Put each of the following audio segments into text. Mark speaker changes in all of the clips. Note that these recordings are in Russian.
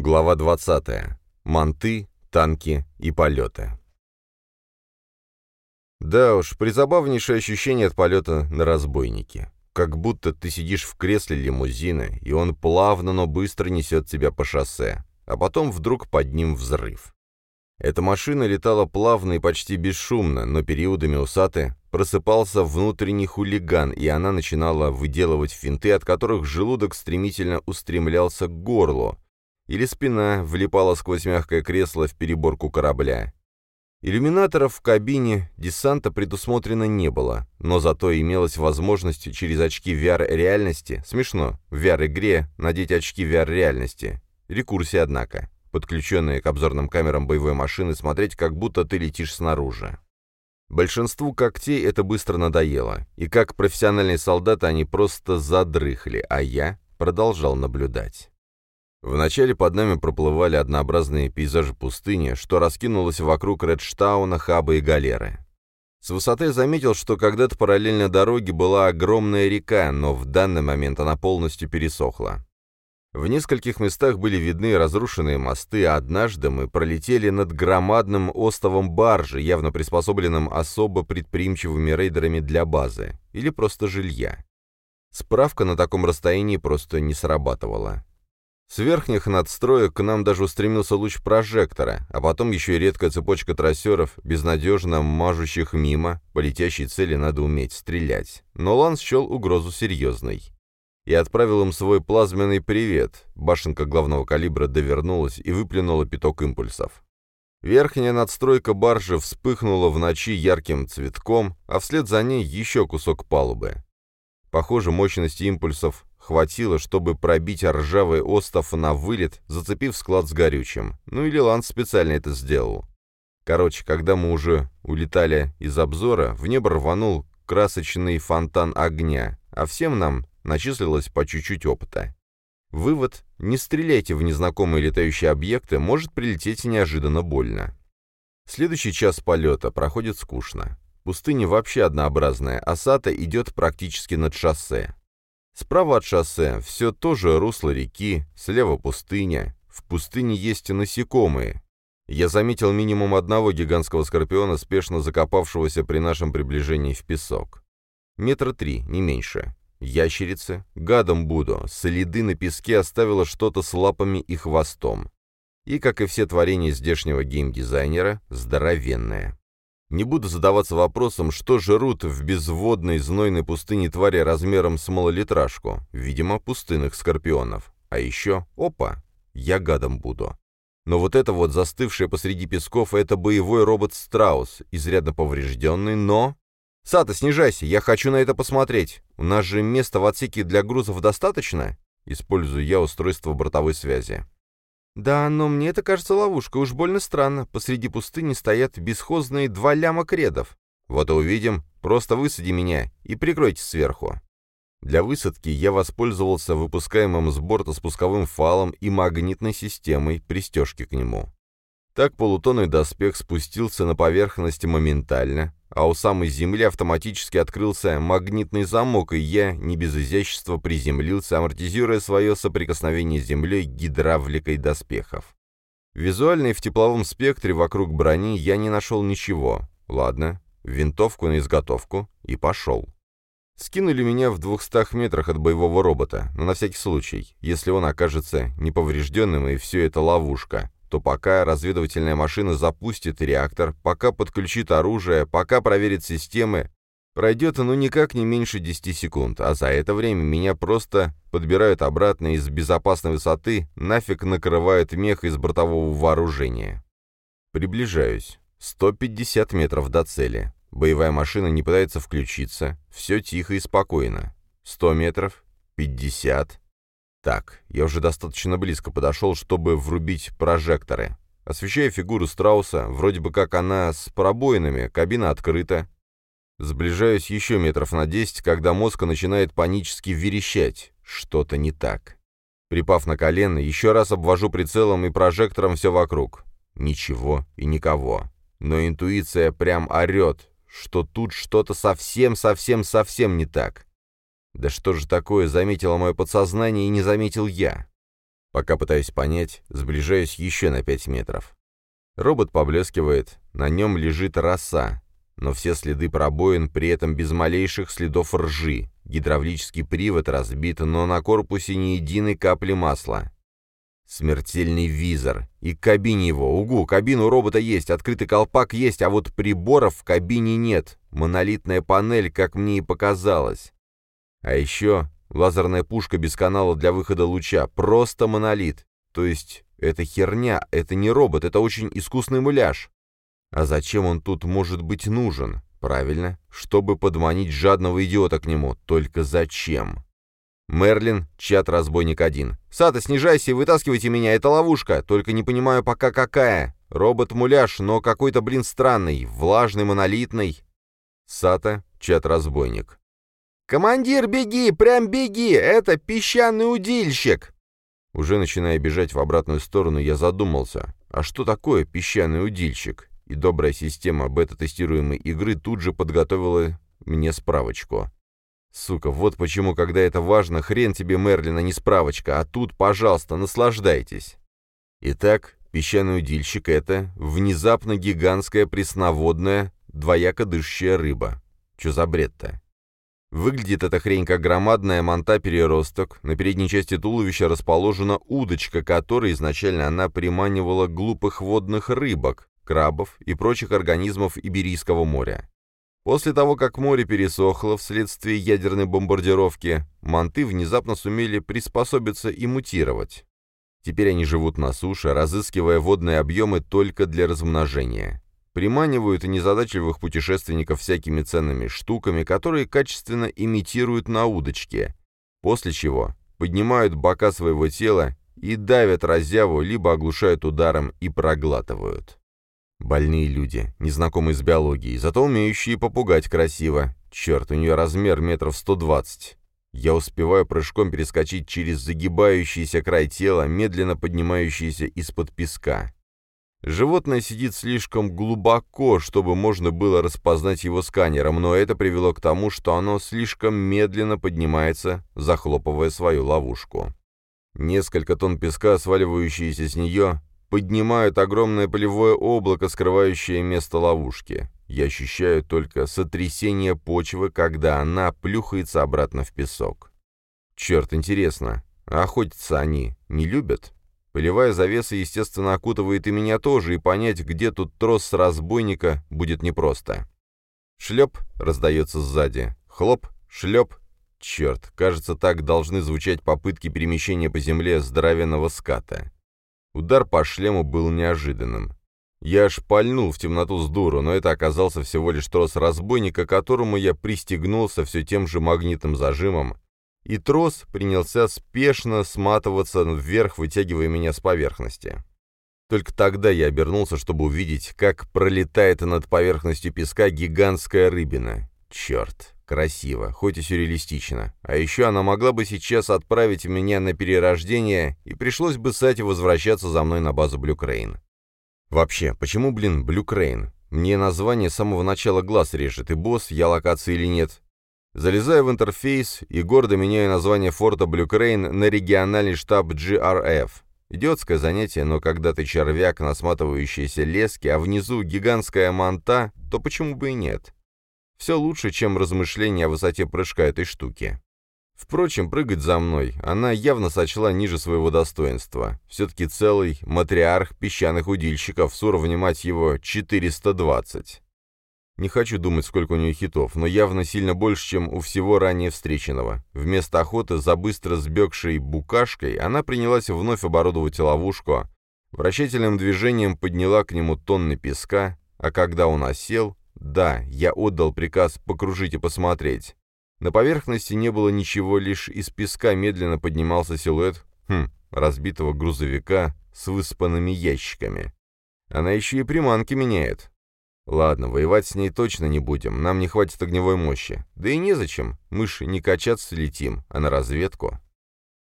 Speaker 1: Глава 20. Манты, танки и полеты. Да уж, призабавнейшее ощущение от полета на разбойнике. Как будто ты сидишь в кресле лимузина, и он плавно, но быстро несет тебя по шоссе, а потом вдруг под ним взрыв. Эта машина летала плавно и почти бесшумно, но периодами усаты просыпался внутренний хулиган, и она начинала выделывать финты, от которых желудок стремительно устремлялся к горлу, или спина влипала сквозь мягкое кресло в переборку корабля. Иллюминаторов в кабине десанта предусмотрено не было, но зато имелась возможность через очки VR-реальности, смешно, в VR-игре надеть очки VR-реальности, рекурсия однако, подключенные к обзорным камерам боевой машины, смотреть, как будто ты летишь снаружи. Большинству когтей это быстро надоело, и как профессиональные солдаты они просто задрыхли, а я продолжал наблюдать. Вначале под нами проплывали однообразные пейзажи пустыни, что раскинулось вокруг Редштауна, Хаба и Галеры. С высоты заметил, что когда-то параллельно дороге была огромная река, но в данный момент она полностью пересохла. В нескольких местах были видны разрушенные мосты, а однажды мы пролетели над громадным островом баржи, явно приспособленным особо предприимчивыми рейдерами для базы, или просто жилья. Справка на таком расстоянии просто не срабатывала. С верхних надстроек к нам даже устремился луч прожектора, а потом еще и редкая цепочка трассеров, безнадежно мажущих мимо, по летящей цели надо уметь стрелять. Но Лан счел угрозу серьезной. И отправил им свой плазменный привет. Башенка главного калибра довернулась и выплюнула пяток импульсов. Верхняя надстройка баржи вспыхнула в ночи ярким цветком, а вслед за ней еще кусок палубы. Похоже, мощности импульсов хватило, чтобы пробить ржавый остов на вылет, зацепив склад с горючим. Ну или Ланс специально это сделал. Короче, когда мы уже улетали из обзора, в небо рванул красочный фонтан огня, а всем нам начислилось по чуть-чуть опыта. Вывод – не стреляйте в незнакомые летающие объекты, может прилететь неожиданно больно. Следующий час полета проходит скучно. Пустыня вообще однообразная, а идет практически над шоссе. Справа от шоссе все тоже русло реки, слева пустыня. В пустыне есть насекомые. Я заметил минимум одного гигантского скорпиона, спешно закопавшегося при нашем приближении в песок. Метра три, не меньше. Ящерицы, гадом буду, следы на песке оставило что-то с лапами и хвостом. И, как и все творения здешнего геймдизайнера, здоровенное. Не буду задаваться вопросом, что жрут в безводной знойной пустыне твари размером с малолитражку, видимо, пустынных скорпионов. А еще, опа, я гадом буду. Но вот это вот застывшее посреди песков, это боевой робот-страус, изрядно поврежденный, но... «Сата, снижайся, я хочу на это посмотреть. У нас же места в отсеке для грузов достаточно?» Использую я устройство бортовой связи. «Да, но мне это кажется ловушкой. Уж больно странно. Посреди пустыни стоят бесхозные два ляма кредов. Вот и увидим. Просто высади меня и прикройте сверху». Для высадки я воспользовался выпускаемым с борта спусковым фалом и магнитной системой пристежки к нему. Так полутонный доспех спустился на поверхность моментально, а у самой земли автоматически открылся магнитный замок, и я, не без изящества, приземлился, амортизируя свое соприкосновение с землей гидравликой доспехов. Визуально и в тепловом спектре вокруг брони я не нашел ничего. Ладно, винтовку на изготовку и пошел. Скинули меня в двухстах метрах от боевого робота, но на всякий случай, если он окажется неповрежденным и все это ловушка то пока разведывательная машина запустит реактор, пока подключит оружие, пока проверит системы, пройдет ну никак не меньше 10 секунд, а за это время меня просто подбирают обратно из безопасной высоты, нафиг накрывают мех из бортового вооружения. Приближаюсь. 150 метров до цели. Боевая машина не пытается включиться. Все тихо и спокойно. 100 метров. 50. Так, я уже достаточно близко подошел, чтобы врубить прожекторы. Освещая фигуру страуса, вроде бы как она с пробоинами, кабина открыта. Сближаюсь еще метров на 10, когда мозг начинает панически верещать. Что-то не так. Припав на колено, еще раз обвожу прицелом и прожектором все вокруг. Ничего и никого. Но интуиция прям орет, что тут что-то совсем-совсем-совсем не так. Да что же такое заметило мое подсознание и не заметил я? Пока пытаюсь понять, сближаюсь еще на 5 метров. Робот поблескивает, на нем лежит роса, но все следы пробоин при этом без малейших следов ржи. Гидравлический привод разбит, но на корпусе ни единой капли масла. Смертельный визор. И к кабине его. Угу, кабину робота есть, открытый колпак есть, а вот приборов в кабине нет. Монолитная панель, как мне и показалось. А еще лазерная пушка без канала для выхода луча. Просто монолит. То есть это херня, это не робот, это очень искусный муляж. А зачем он тут может быть нужен? Правильно, чтобы подманить жадного идиота к нему. Только зачем? Мерлин, чат разбойник один. Сата, снижайся и вытаскивайте меня, это ловушка. Только не понимаю пока какая. Робот-муляж, но какой-то, блин, странный, влажный, монолитный. Сата, чат разбойник. «Командир, беги! Прям беги! Это песчаный удильщик!» Уже начиная бежать в обратную сторону, я задумался, а что такое песчаный удильщик? И добрая система бета-тестируемой игры тут же подготовила мне справочку. Сука, вот почему, когда это важно, хрен тебе, Мерлина, не справочка, а тут, пожалуйста, наслаждайтесь. Итак, песчаный удильщик — это внезапно гигантская пресноводная, двояко дышащая рыба. Чё за бред-то? Выглядит эта хрень как громадная манта-переросток. На передней части туловища расположена удочка, которой изначально она приманивала глупых водных рыбок, крабов и прочих организмов Иберийского моря. После того, как море пересохло вследствие ядерной бомбардировки, манты внезапно сумели приспособиться и мутировать. Теперь они живут на суше, разыскивая водные объемы только для размножения. Приманивают незадачливых путешественников всякими ценными штуками, которые качественно имитируют на удочке, после чего поднимают бока своего тела и давят разяву, либо оглушают ударом и проглатывают. Больные люди, незнакомые с биологией, зато умеющие попугать красиво. Черт, у нее размер метров 120. Я успеваю прыжком перескочить через загибающийся край тела, медленно поднимающийся из-под песка. Животное сидит слишком глубоко, чтобы можно было распознать его сканером, но это привело к тому, что оно слишком медленно поднимается, захлопывая свою ловушку. Несколько тонн песка, сваливающиеся с нее, поднимают огромное полевое облако, скрывающее место ловушки. Я ощущаю только сотрясение почвы, когда она плюхается обратно в песок. Черт, интересно, а охотиться они не любят? Полевая завеса, естественно, окутывает и меня тоже, и понять, где тут трос с разбойника, будет непросто. Шлеп раздается сзади. Хлоп, шлеп. Черт, кажется, так должны звучать попытки перемещения по земле здоровенного ската. Удар по шлему был неожиданным. Я аж пальнул в темноту с дуру, но это оказался всего лишь трос разбойника, которому я пристегнулся все тем же магнитным зажимом, и трос принялся спешно сматываться вверх, вытягивая меня с поверхности. Только тогда я обернулся, чтобы увидеть, как пролетает над поверхностью песка гигантская рыбина. Черт, Красиво, хоть и сюрреалистично. А еще она могла бы сейчас отправить меня на перерождение, и пришлось бы Сати возвращаться за мной на базу Blue Crane. Вообще, почему, блин, Blue Crane? Мне название с самого начала глаз режет, и босс я локации или нет. Залезаю в интерфейс и гордо меняю название форта Blue Crane на региональный штаб GRF. Идиотское занятие, но когда ты червяк на сматывающейся леске, а внизу гигантская манта, то почему бы и нет? Все лучше, чем размышления о высоте прыжка этой штуки. Впрочем, прыгать за мной она явно сочла ниже своего достоинства. Все-таки целый матриарх песчаных удильщиков с уровнем, мать его, 420. Не хочу думать, сколько у нее хитов, но явно сильно больше, чем у всего ранее встреченного. Вместо охоты за быстро сбегшей букашкой она принялась вновь оборудовать ловушку, вращательным движением подняла к нему тонны песка, а когда он осел, да, я отдал приказ покружить и посмотреть. На поверхности не было ничего, лишь из песка медленно поднимался силуэт, хм, разбитого грузовика с выспанными ящиками. Она еще и приманки меняет. Ладно, воевать с ней точно не будем, нам не хватит огневой мощи. Да и незачем, мы ж не качаться летим, а на разведку.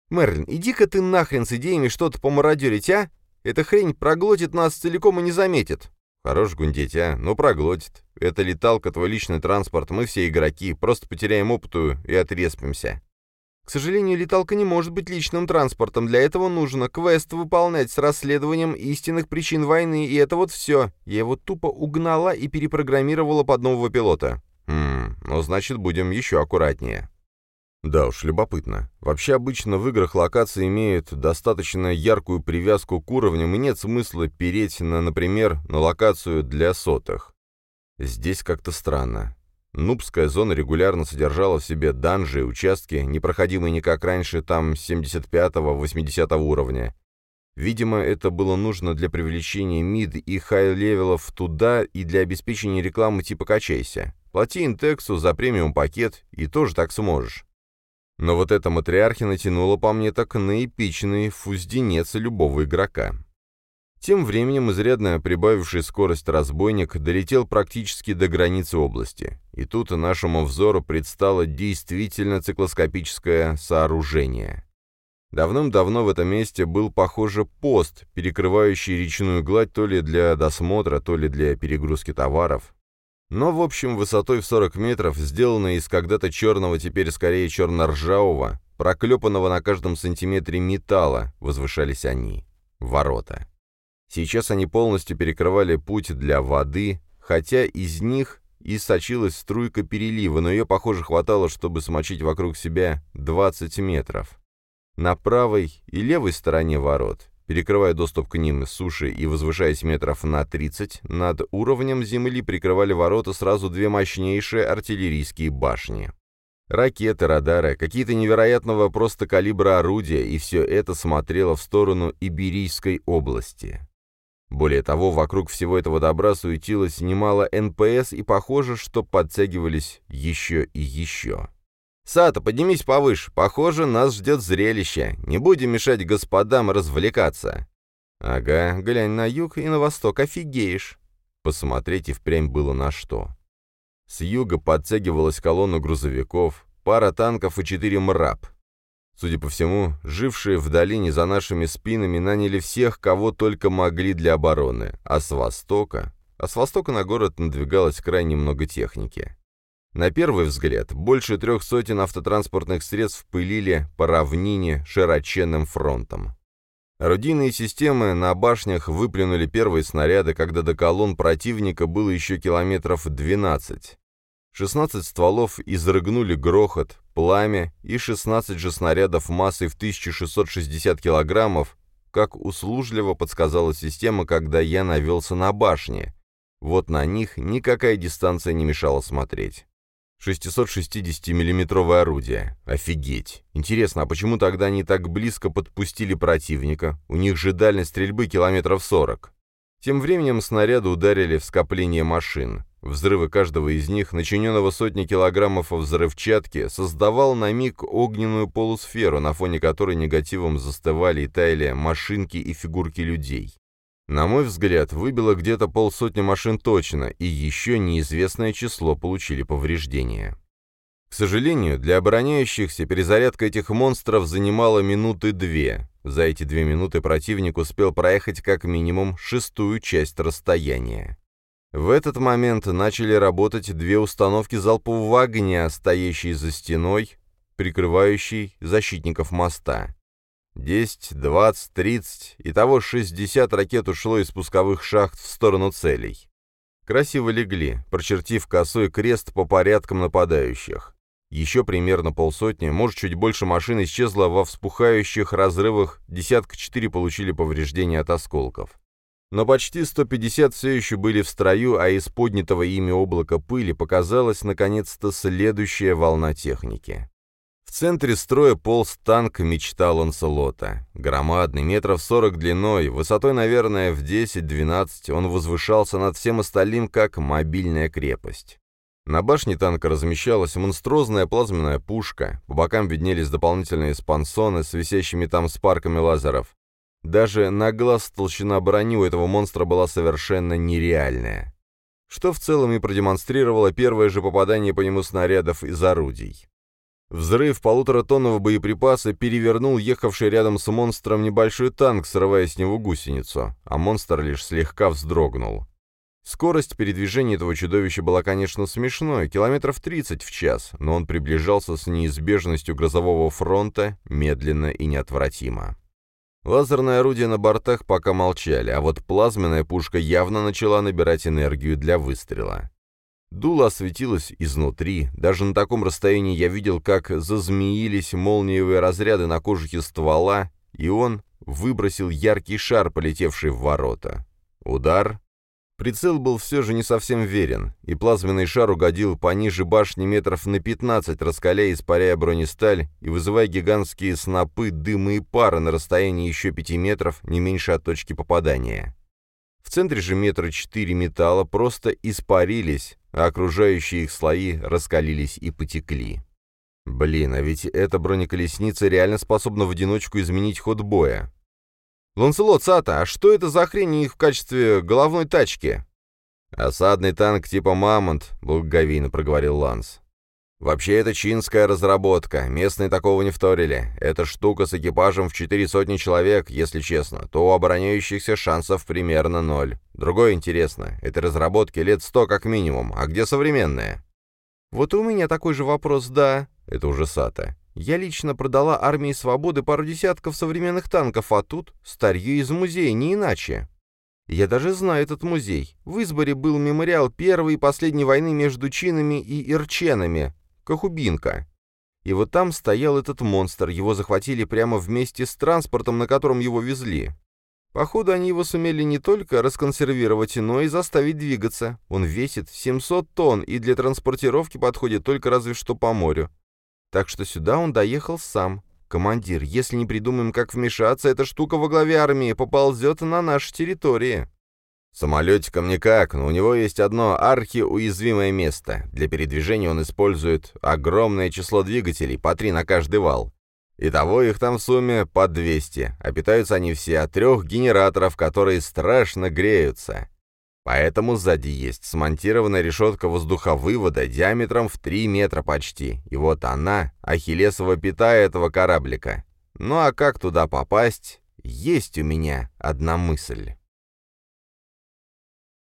Speaker 1: Мерлин, иди-ка ты нахрен с идеями что-то помародерить, а? Эта хрень проглотит нас целиком и не заметит. Хорош гундеть, а? Ну, проглотит. Это леталка, твой личный транспорт, мы все игроки, просто потеряем опыту и отреспимся.
Speaker 2: К сожалению, леталка не может быть личным транспортом. Для этого нужно квест выполнять с расследованием истинных причин войны, и это вот все. Я его тупо угнала и перепрограммировала под нового пилота.
Speaker 1: Хм, ну значит, будем еще аккуратнее. Да уж, любопытно. Вообще обычно в играх локации имеют достаточно яркую привязку к уровням, и нет смысла переть на, например, на локацию для сотых. Здесь как-то странно. Нубская зона регулярно содержала в себе данжи и участки, непроходимые никак раньше, там 75-80 уровня. Видимо, это было нужно для привлечения mid и high-level ов туда и для обеспечения рекламы типа «качайся». Плати интексу за премиум-пакет, и тоже так сможешь. Но вот эта матриархина тянула по мне так на эпичный фузденец любого игрока. Тем временем изрядно прибавивший скорость разбойник долетел практически до границы области, и тут нашему взору предстало действительно циклоскопическое сооружение. Давным-давно в этом месте был, похоже, пост, перекрывающий речную гладь то ли для досмотра, то ли для перегрузки товаров. Но, в общем, высотой в 40 метров, сделанной из когда-то черного, теперь скорее черно-ржавого, проклепанного на каждом сантиметре металла, возвышались они. Ворота. Сейчас они полностью перекрывали путь для воды, хотя из них и сочилась струйка перелива, но ее, похоже, хватало, чтобы смочить вокруг себя 20 метров. На правой и левой стороне ворот, перекрывая доступ к ним с суши и возвышаясь метров на 30, над уровнем земли прикрывали ворота сразу две мощнейшие артиллерийские башни. Ракеты, радары, какие-то невероятного просто калибра орудия, и все это смотрело в сторону Иберийской области. Более того, вокруг всего этого добра суетилось немало НПС, и похоже, что подтягивались еще и еще. «Сата, поднимись повыше. Похоже, нас ждет зрелище. Не будем мешать господам развлекаться». «Ага, глянь на юг и на восток, офигеешь». Посмотреть и впрямь было на что. С юга подтягивалась колонна грузовиков, пара танков и четыре мраб. Судя по всему, жившие в долине за нашими спинами наняли всех, кого только могли для обороны, а с востока... А с востока на город надвигалось крайне много техники. На первый взгляд, больше трех сотен автотранспортных средств пылили по равнине широченным фронтом. Орудийные системы на башнях выплюнули первые снаряды, когда до колонн противника было еще километров 12. 16 стволов изрыгнули грохот, пламя и 16 же снарядов массой в 1660 килограммов, как услужливо подсказала система, когда я навелся на башне. Вот на них никакая дистанция не мешала смотреть. 660-миллиметровое орудие. Офигеть. Интересно, а почему тогда они так близко подпустили противника? У них же дальность стрельбы километров 40. Тем временем снаряды ударили в скопление машин. Взрывы каждого из них, начиненного сотни килограммов взрывчатки, создавал на миг огненную полусферу, на фоне которой негативом застывали и таяли машинки и фигурки людей. На мой взгляд, выбило где-то полсотни машин точно, и еще неизвестное число получили повреждения. К сожалению, для обороняющихся перезарядка этих монстров занимала минуты две. За эти две минуты противник успел проехать как минимум шестую часть расстояния. В этот момент начали работать две установки залпового огня, стоящие за стеной, прикрывающей защитников моста. 10, 20, 30, итого 60 ракет ушло из пусковых шахт в сторону целей. Красиво легли, прочертив косой крест по порядкам нападающих. Еще примерно полсотни, может чуть больше машин исчезло во вспухающих разрывах, десятка четыре получили повреждения от осколков. Но почти 150 все еще были в строю, а из поднятого ими облака пыли показалась наконец-то следующая волна техники. В центре строя полз танк мечта Ланселота. Громадный, метров сорок длиной, высотой, наверное, в 10-12, он возвышался над всем остальным, как мобильная крепость. На башне танка размещалась монструозная плазменная пушка, по бокам виднелись дополнительные спансоны с висящими там спарками лазеров. Даже на глаз толщина брони у этого монстра была совершенно нереальная. Что в целом и продемонстрировало первое же попадание по нему снарядов из орудий. Взрыв полуторатонного боеприпаса перевернул ехавший рядом с монстром небольшой танк, срывая с него гусеницу, а монстр лишь слегка вздрогнул. Скорость передвижения этого чудовища была, конечно, смешной, километров 30 в час, но он приближался с неизбежностью грозового фронта медленно и неотвратимо. Лазерные орудия на бортах пока молчали, а вот плазменная пушка явно начала набирать энергию для выстрела. Дуло осветилось изнутри, даже на таком расстоянии я видел, как зазмеились молниевые разряды на кожухе ствола, и он выбросил яркий шар, полетевший в ворота. Удар, Прицел был все же не совсем верен, и плазменный шар угодил пониже башни метров на 15, раскаляя, испаряя бронесталь и вызывая гигантские снопы дыма и пара на расстоянии еще 5 метров, не меньше от точки попадания. В центре же метра 4 металла просто испарились, а окружающие их слои раскалились и потекли. Блин, а ведь эта бронеколесница реально способна в одиночку изменить ход боя. «Ланселот, Сата, а что это за хрень у них в качестве головной тачки?» «Осадный танк типа «Мамонт», — благоговейно проговорил Ланс. «Вообще это чинская разработка, местные такого не вторили. Эта штука с экипажем в четыре сотни человек, если честно, то у обороняющихся шансов примерно ноль. Другое интересно, этой разработке лет сто как минимум, а где современная?» «Вот у меня такой же вопрос, да». Это уже Сата. Я лично продала армии свободы пару десятков современных танков, а тут старье из музея, не иначе. Я даже знаю этот музей. В Изборе был мемориал Первой и Последней войны между чинами и ирченами, Кахубинка. И вот там стоял этот монстр, его захватили прямо вместе с транспортом, на котором его везли. Походу, они его сумели не только расконсервировать, но и заставить двигаться. Он весит 700 тонн и для транспортировки подходит только разве что по морю. Так что сюда он доехал сам. Командир, если не придумаем, как вмешаться, эта штука во главе армии поползет на нашей территории. Самолетиком никак, но у него есть одно архиуязвимое место. Для передвижения он использует огромное число двигателей, по три на каждый вал. Итого их там в сумме по 200, а питаются они все от трех генераторов, которые страшно греются. Поэтому сзади есть смонтированная решетка воздуховывода диаметром в 3 метра почти. И вот она, ахиллесова пята этого кораблика. Ну а как туда попасть, есть у меня одна мысль.